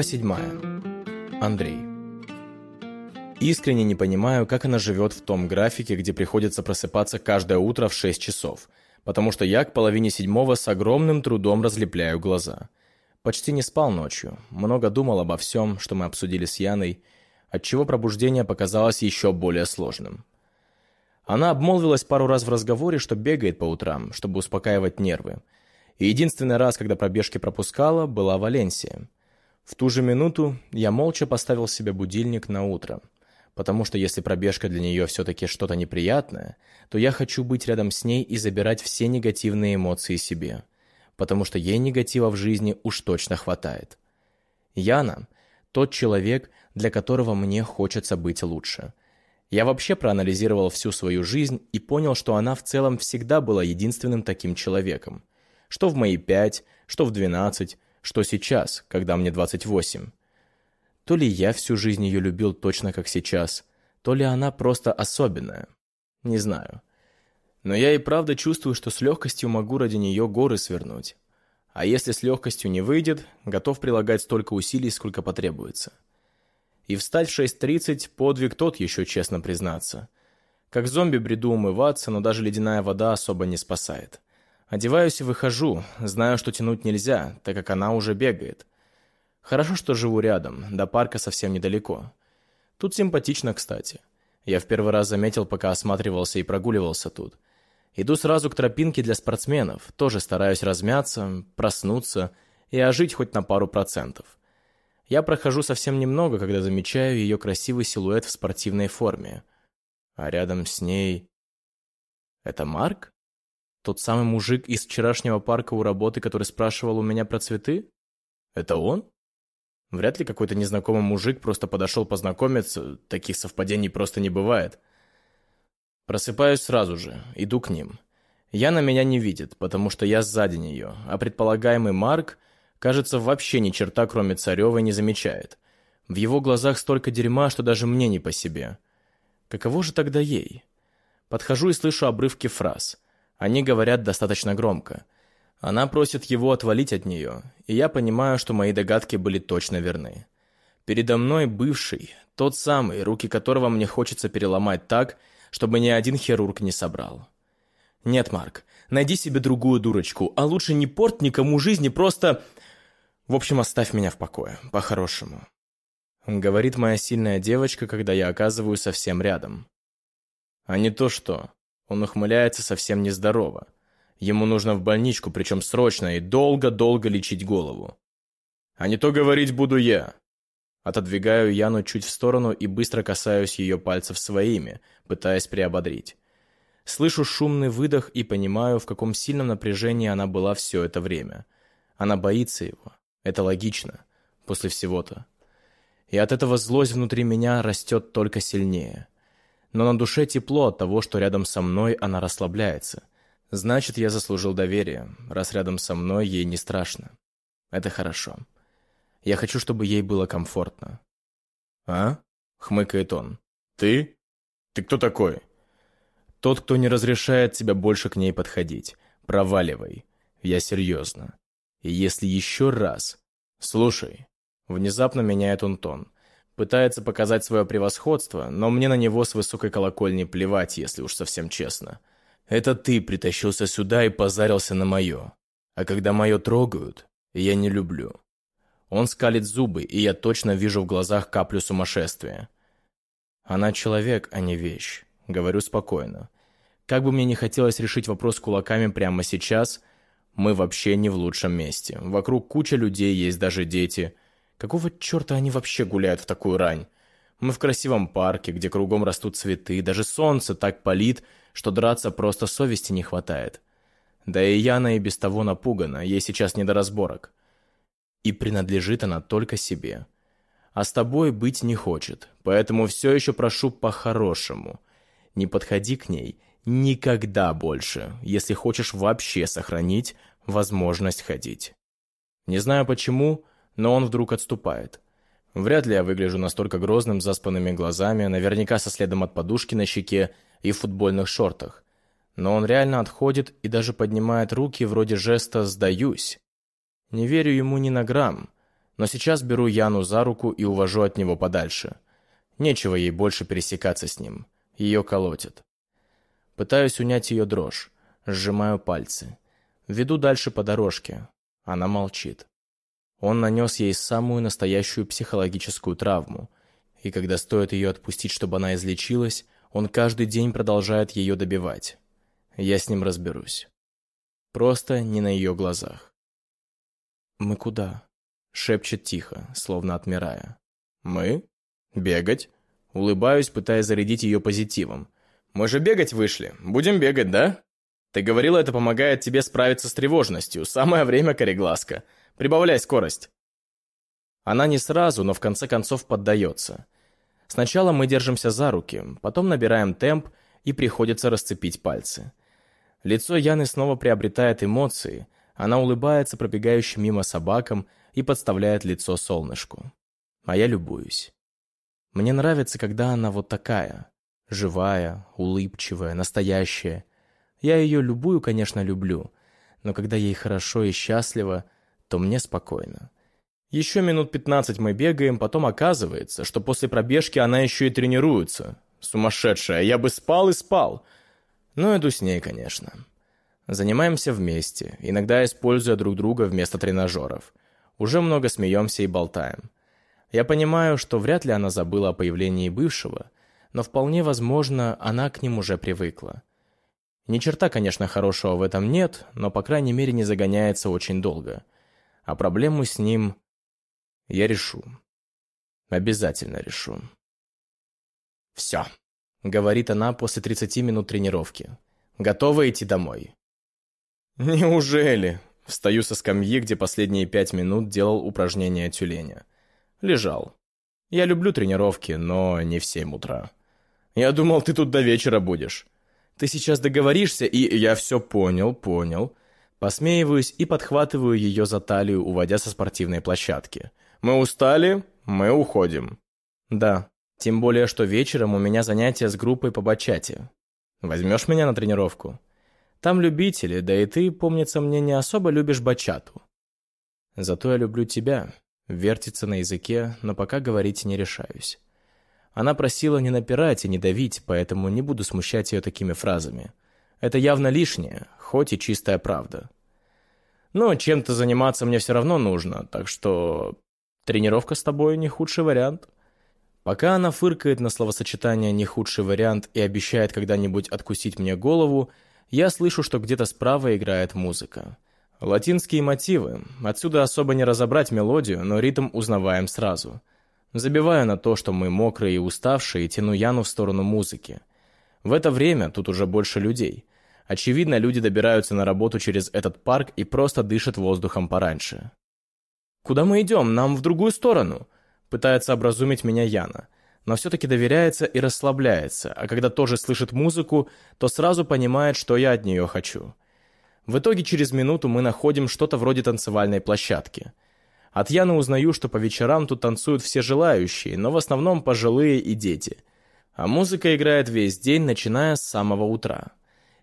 Глава 7. Андрей. Искренне не понимаю, как она живет в том графике, где приходится просыпаться каждое утро в 6 часов, потому что я к половине седьмого с огромным трудом разлепляю глаза. Почти не спал ночью, много думал обо всем, что мы обсудили с Яной, отчего пробуждение показалось еще более сложным. Она обмолвилась пару раз в разговоре, что бегает по утрам, чтобы успокаивать нервы. И единственный раз, когда пробежки пропускала, была Валенсия. В ту же минуту я молча поставил себе будильник на утро, потому что если пробежка для нее все-таки что-то неприятное, то я хочу быть рядом с ней и забирать все негативные эмоции себе, потому что ей негатива в жизни уж точно хватает. Яна – тот человек, для которого мне хочется быть лучше. Я вообще проанализировал всю свою жизнь и понял, что она в целом всегда была единственным таким человеком. Что в мои пять, что в двенадцать, что сейчас, когда мне двадцать восемь. То ли я всю жизнь ее любил точно как сейчас, то ли она просто особенная. Не знаю. Но я и правда чувствую, что с легкостью могу ради нее горы свернуть. А если с легкостью не выйдет, готов прилагать столько усилий, сколько потребуется. И встать в 6.30 – подвиг тот еще, честно признаться. Как зомби бреду умываться, но даже ледяная вода особо не спасает. Одеваюсь и выхожу, знаю, что тянуть нельзя, так как она уже бегает. Хорошо, что живу рядом, до парка совсем недалеко. Тут симпатично, кстати. Я в первый раз заметил, пока осматривался и прогуливался тут. Иду сразу к тропинке для спортсменов, тоже стараюсь размяться, проснуться и ожить хоть на пару процентов. Я прохожу совсем немного, когда замечаю ее красивый силуэт в спортивной форме. А рядом с ней... Это Марк? Тот самый мужик из вчерашнего парка у работы, который спрашивал у меня про цветы? Это он? Вряд ли какой-то незнакомый мужик просто подошел познакомиться, таких совпадений просто не бывает. Просыпаюсь сразу же, иду к ним. Яна меня не видит, потому что я сзади нее, а предполагаемый Марк Кажется, вообще ни черта, кроме Царевой, не замечает. В его глазах столько дерьма, что даже мне не по себе. Каково же тогда ей? Подхожу и слышу обрывки фраз. Они говорят достаточно громко. Она просит его отвалить от нее, и я понимаю, что мои догадки были точно верны. Передо мной бывший, тот самый, руки которого мне хочется переломать так, чтобы ни один хирург не собрал. Нет, Марк, найди себе другую дурочку, а лучше не порт никому жизни, просто в общем, оставь меня в покое, по-хорошему. Говорит моя сильная девочка, когда я оказываюсь совсем рядом. А не то что. Он ухмыляется совсем нездорово. Ему нужно в больничку, причем срочно, и долго-долго лечить голову. А не то говорить буду я. Отодвигаю Яну чуть в сторону и быстро касаюсь ее пальцев своими, пытаясь приободрить. Слышу шумный выдох и понимаю, в каком сильном напряжении она была все это время. Она боится его. Это логично, после всего-то. И от этого злость внутри меня растет только сильнее. Но на душе тепло от того, что рядом со мной она расслабляется. Значит, я заслужил доверие, раз рядом со мной ей не страшно. Это хорошо. Я хочу, чтобы ей было комфортно. «А?» — хмыкает он. «Ты? Ты кто такой?» «Тот, кто не разрешает тебе больше к ней подходить. Проваливай. Я серьезно. И если еще раз... Слушай. Внезапно меняет он тон. Пытается показать свое превосходство, но мне на него с высокой колокольни плевать, если уж совсем честно. Это ты притащился сюда и позарился на мое. А когда мое трогают, я не люблю. Он скалит зубы, и я точно вижу в глазах каплю сумасшествия. Она человек, а не вещь. Говорю спокойно. Как бы мне не хотелось решить вопрос кулаками прямо сейчас, мы вообще не в лучшем месте. Вокруг куча людей, есть даже дети. Какого черта они вообще гуляют в такую рань? Мы в красивом парке, где кругом растут цветы, даже солнце так палит, что драться просто совести не хватает. Да и Яна и без того напугана, ей сейчас не до разборок. И принадлежит она только себе. А с тобой быть не хочет, поэтому все еще прошу по-хорошему. Не подходи к ней никогда больше, если хочешь вообще сохранить возможность ходить. Не знаю почему, но он вдруг отступает. Вряд ли я выгляжу настолько грозным заспанными глазами, наверняка со следом от подушки на щеке и в футбольных шортах. Но он реально отходит и даже поднимает руки вроде жеста «сдаюсь». Не верю ему ни на грамм, Но сейчас беру Яну за руку и увожу от него подальше. Нечего ей больше пересекаться с ним. Ее колотит. Пытаюсь унять ее дрожь. Сжимаю пальцы. Веду дальше по дорожке. Она молчит. Он нанес ей самую настоящую психологическую травму. И когда стоит ее отпустить, чтобы она излечилась, он каждый день продолжает ее добивать. Я с ним разберусь. Просто не на ее глазах. «Мы куда?» — шепчет тихо, словно отмирая. «Мы? Бегать?» Улыбаюсь, пытаясь зарядить ее позитивом. «Мы же бегать вышли. Будем бегать, да?» «Ты говорила, это помогает тебе справиться с тревожностью. Самое время, кореглазка. Прибавляй скорость». Она не сразу, но в конце концов поддается. Сначала мы держимся за руки, потом набираем темп и приходится расцепить пальцы. Лицо Яны снова приобретает эмоции, она улыбается пробегающим мимо собакам и подставляет лицо солнышку. А я любуюсь. Мне нравится, когда она вот такая. Живая, улыбчивая, настоящая. Я ее любую, конечно, люблю, но когда ей хорошо и счастливо, то мне спокойно. Еще минут пятнадцать мы бегаем, потом оказывается, что после пробежки она еще и тренируется. Сумасшедшая, я бы спал и спал. Но иду с ней, конечно. Занимаемся вместе, иногда используя друг друга вместо тренажеров. Уже много смеемся и болтаем. Я понимаю, что вряд ли она забыла о появлении бывшего, но вполне возможно, она к ним уже привыкла. Ни черта, конечно, хорошего в этом нет, но, по крайней мере, не загоняется очень долго. А проблему с ним я решу. Обязательно решу. «Все», — говорит она после 30 минут тренировки. «Готова идти домой?» «Неужели?» Встаю со скамьи, где последние пять минут делал упражнения тюленя. Лежал. Я люблю тренировки, но не в семь утра. Я думал, ты тут до вечера будешь. Ты сейчас договоришься, и я все понял, понял. Посмеиваюсь и подхватываю ее за талию, уводя со спортивной площадки. Мы устали, мы уходим. Да, тем более, что вечером у меня занятия с группой по бачате. Возьмешь меня на тренировку? Там любители, да и ты, помнится мне, не особо любишь бачату. Зато я люблю тебя. Вертится на языке, но пока говорить не решаюсь. Она просила не напирать и не давить, поэтому не буду смущать ее такими фразами. Это явно лишнее, хоть и чистая правда. Но чем-то заниматься мне все равно нужно, так что тренировка с тобой не худший вариант. Пока она фыркает на словосочетание «не худший вариант» и обещает когда-нибудь откусить мне голову, я слышу, что где-то справа играет музыка. Латинские мотивы. Отсюда особо не разобрать мелодию, но ритм узнаваем сразу. Забиваю на то, что мы мокрые и уставшие, и тяну Яну в сторону музыки. В это время тут уже больше людей. Очевидно, люди добираются на работу через этот парк и просто дышат воздухом пораньше. «Куда мы идем? Нам в другую сторону!» Пытается образумить меня Яна но все-таки доверяется и расслабляется, а когда тоже слышит музыку, то сразу понимает, что я от нее хочу. В итоге через минуту мы находим что-то вроде танцевальной площадки. От Яны узнаю, что по вечерам тут танцуют все желающие, но в основном пожилые и дети. А музыка играет весь день, начиная с самого утра.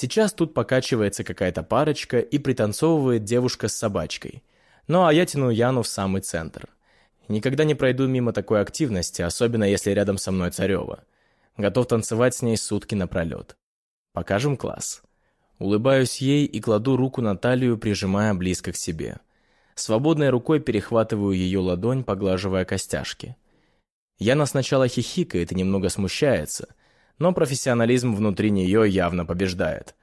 Сейчас тут покачивается какая-то парочка и пританцовывает девушка с собачкой. Ну а я тяну Яну в самый центр. Никогда не пройду мимо такой активности, особенно если рядом со мной Царева. Готов танцевать с ней сутки напролет. Покажем класс. Улыбаюсь ей и кладу руку на талию, прижимая близко к себе. Свободной рукой перехватываю ее ладонь, поглаживая костяшки. Яна сначала хихикает и немного смущается, но профессионализм внутри нее явно побеждает.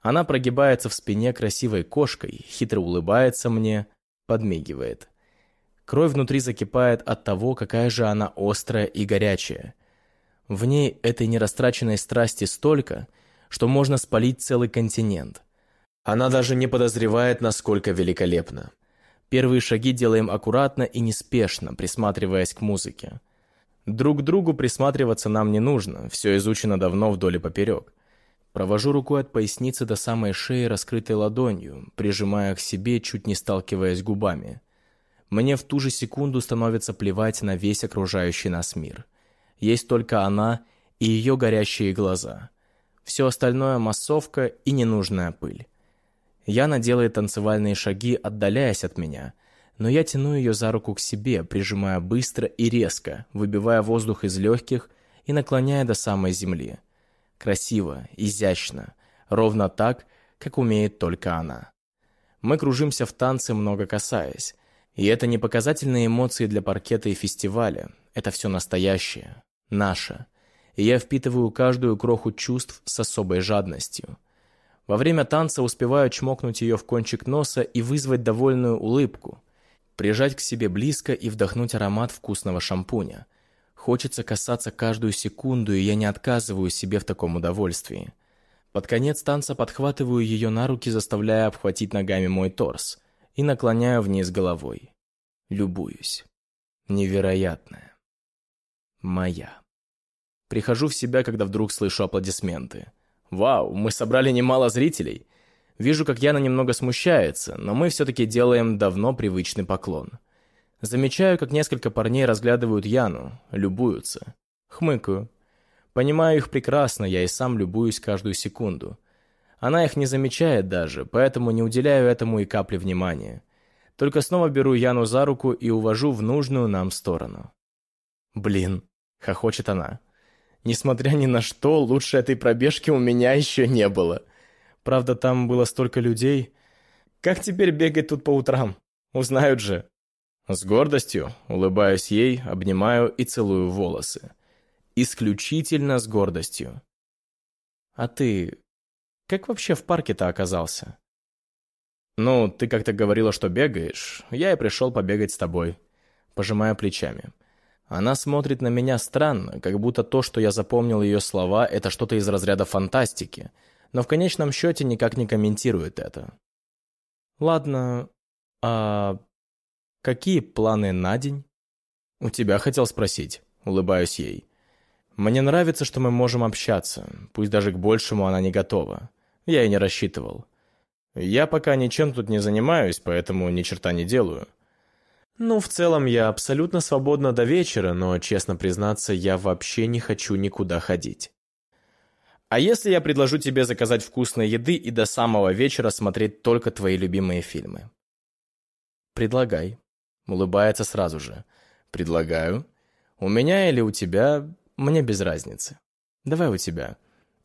Она прогибается в спине красивой кошкой, хитро улыбается мне, подмигивает. Кровь внутри закипает от того, какая же она острая и горячая. В ней этой нерастраченной страсти столько, что можно спалить целый континент. Она даже не подозревает, насколько великолепна. Первые шаги делаем аккуратно и неспешно, присматриваясь к музыке. Друг к другу присматриваться нам не нужно, все изучено давно вдоль и поперек. Провожу рукой от поясницы до самой шеи, раскрытой ладонью, прижимая к себе, чуть не сталкиваясь губами. Мне в ту же секунду становится плевать на весь окружающий нас мир. Есть только она и ее горящие глаза. Все остальное – массовка и ненужная пыль. Яна делает танцевальные шаги, отдаляясь от меня, но я тяну ее за руку к себе, прижимая быстро и резко, выбивая воздух из легких и наклоняя до самой земли. Красиво, изящно, ровно так, как умеет только она. Мы кружимся в танце, много касаясь. И это не показательные эмоции для паркета и фестиваля. Это все настоящее, наше. И я впитываю каждую кроху чувств с особой жадностью. Во время танца успеваю чмокнуть ее в кончик носа и вызвать довольную улыбку. Прижать к себе близко и вдохнуть аромат вкусного шампуня. Хочется касаться каждую секунду, и я не отказываю себе в таком удовольствии. Под конец танца подхватываю ее на руки, заставляя обхватить ногами мой торс, и наклоняю вниз головой. Любуюсь. Невероятная. Моя. Прихожу в себя, когда вдруг слышу аплодисменты. Вау, мы собрали немало зрителей. Вижу, как Яна немного смущается, но мы все-таки делаем давно привычный поклон. Замечаю, как несколько парней разглядывают Яну, любуются. Хмыкаю. Понимаю их прекрасно, я и сам любуюсь каждую секунду. Она их не замечает даже, поэтому не уделяю этому и капли внимания. Только снова беру Яну за руку и увожу в нужную нам сторону. «Блин», — хохочет она. Несмотря ни на что, лучше этой пробежки у меня еще не было. Правда, там было столько людей. Как теперь бегать тут по утрам? Узнают же. С гордостью улыбаюсь ей, обнимаю и целую волосы. Исключительно с гордостью. А ты как вообще в парке-то оказался? Ну, ты как-то говорила, что бегаешь. Я и пришел побегать с тобой. Пожимаю плечами. Она смотрит на меня странно, как будто то, что я запомнил ее слова, это что-то из разряда фантастики, но в конечном счете никак не комментирует это. «Ладно, а какие планы на день?» «У тебя хотел спросить», — улыбаюсь ей. «Мне нравится, что мы можем общаться, пусть даже к большему она не готова. Я и не рассчитывал. Я пока ничем тут не занимаюсь, поэтому ни черта не делаю. Ну, в целом, я абсолютно свободна до вечера, но, честно признаться, я вообще не хочу никуда ходить. А если я предложу тебе заказать вкусной еды и до самого вечера смотреть только твои любимые фильмы? Предлагай. Улыбается сразу же. Предлагаю. У меня или у тебя, мне без разницы. Давай у тебя.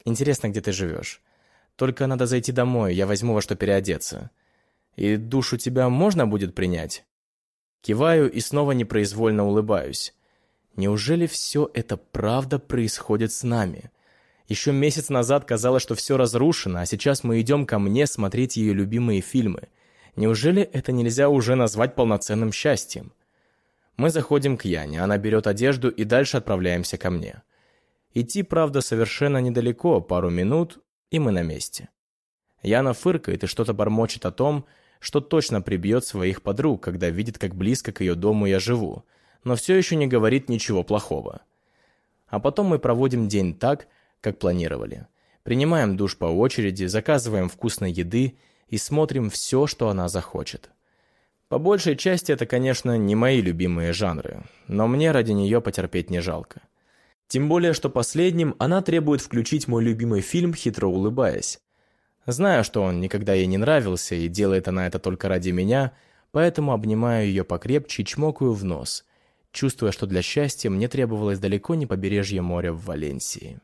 Интересно, где ты живешь. Только надо зайти домой, я возьму во что переодеться. И душу тебя можно будет принять? Киваю и снова непроизвольно улыбаюсь. Неужели все это правда происходит с нами? Еще месяц назад казалось, что все разрушено, а сейчас мы идем ко мне смотреть ее любимые фильмы. Неужели это нельзя уже назвать полноценным счастьем? Мы заходим к Яне, она берет одежду и дальше отправляемся ко мне. Идти, правда, совершенно недалеко, пару минут, и мы на месте. Яна фыркает и что-то бормочет о том, что точно прибьет своих подруг, когда видит, как близко к ее дому я живу, но все еще не говорит ничего плохого. А потом мы проводим день так, как планировали. Принимаем душ по очереди, заказываем вкусной еды и смотрим все, что она захочет. По большей части это, конечно, не мои любимые жанры, но мне ради нее потерпеть не жалко. Тем более, что последним она требует включить мой любимый фильм, хитро улыбаясь. Знаю, что он никогда ей не нравился, и делает она это только ради меня, поэтому обнимаю ее покрепче и чмокаю в нос, чувствуя, что для счастья мне требовалось далеко не побережье моря в Валенсии.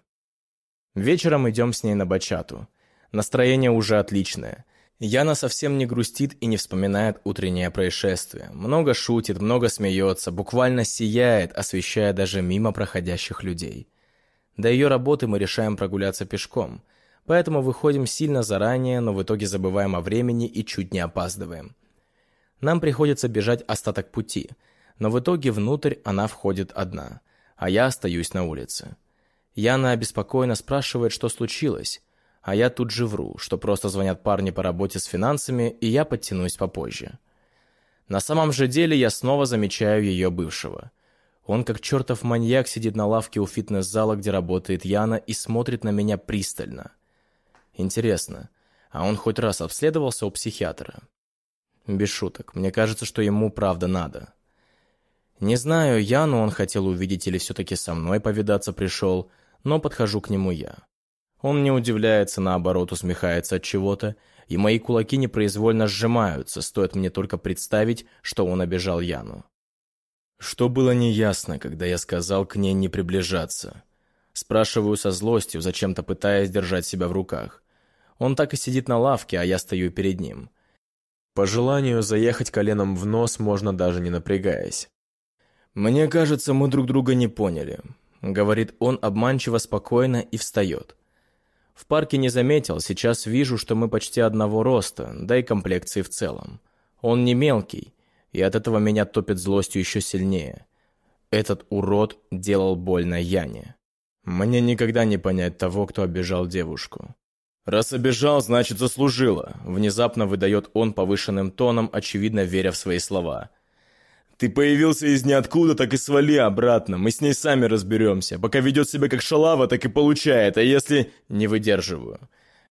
Вечером идем с ней на бачату. Настроение уже отличное. Яна совсем не грустит и не вспоминает утреннее происшествие. Много шутит, много смеется, буквально сияет, освещая даже мимо проходящих людей. До ее работы мы решаем прогуляться пешком – поэтому выходим сильно заранее, но в итоге забываем о времени и чуть не опаздываем. Нам приходится бежать остаток пути, но в итоге внутрь она входит одна, а я остаюсь на улице. Яна обеспокоенно спрашивает, что случилось, а я тут же вру, что просто звонят парни по работе с финансами, и я подтянусь попозже. На самом же деле я снова замечаю ее бывшего. Он как чертов маньяк сидит на лавке у фитнес-зала, где работает Яна, и смотрит на меня пристально. Интересно, а он хоть раз обследовался у психиатра? Без шуток, мне кажется, что ему правда надо. Не знаю, Яну он хотел увидеть или все-таки со мной повидаться пришел, но подхожу к нему я. Он не удивляется, наоборот, усмехается от чего-то, и мои кулаки непроизвольно сжимаются, стоит мне только представить, что он обижал Яну. Что было неясно, когда я сказал к ней не приближаться. Спрашиваю со злостью, зачем-то пытаясь держать себя в руках. Он так и сидит на лавке, а я стою перед ним. По желанию заехать коленом в нос можно даже не напрягаясь. «Мне кажется, мы друг друга не поняли», — говорит он обманчиво спокойно и встает. В парке не заметил, сейчас вижу, что мы почти одного роста, да и комплекции в целом. Он не мелкий, и от этого меня топит злостью еще сильнее. Этот урод делал больно Яне. Мне никогда не понять того, кто обижал девушку. «Раз обижал, значит заслужила», — внезапно выдает он повышенным тоном, очевидно веря в свои слова. «Ты появился из ниоткуда, так и свали обратно, мы с ней сами разберемся. Пока ведет себя как шалава, так и получает, а если...» «Не выдерживаю».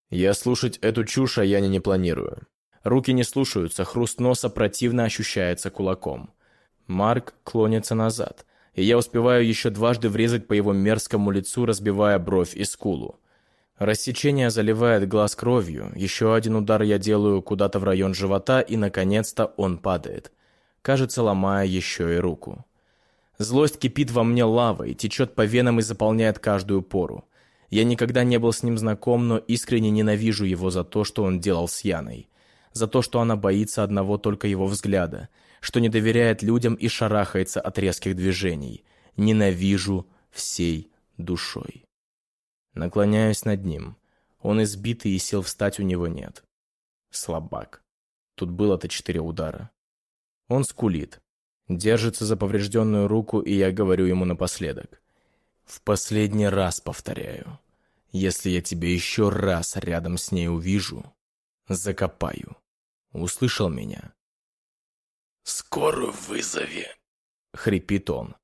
Я слушать эту чушь, а я не, не планирую. Руки не слушаются, хруст носа противно ощущается кулаком. Марк клонится назад, и я успеваю еще дважды врезать по его мерзкому лицу, разбивая бровь и скулу. Рассечение заливает глаз кровью, еще один удар я делаю куда-то в район живота, и, наконец-то, он падает. Кажется, ломая еще и руку. Злость кипит во мне лавой, течет по венам и заполняет каждую пору. Я никогда не был с ним знаком, но искренне ненавижу его за то, что он делал с Яной. За то, что она боится одного только его взгляда, что не доверяет людям и шарахается от резких движений. Ненавижу всей душой. Наклоняюсь над ним. Он избитый и сил встать у него нет. Слабак. Тут было-то четыре удара. Он скулит. Держится за поврежденную руку, и я говорю ему напоследок. В последний раз повторяю. Если я тебя еще раз рядом с ней увижу, закопаю. Услышал меня? «Скорую вызови!» — хрипит он.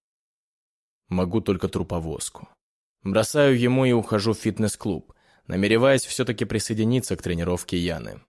Могу только труповозку. Бросаю ему и ухожу в фитнес-клуб, намереваясь все-таки присоединиться к тренировке Яны.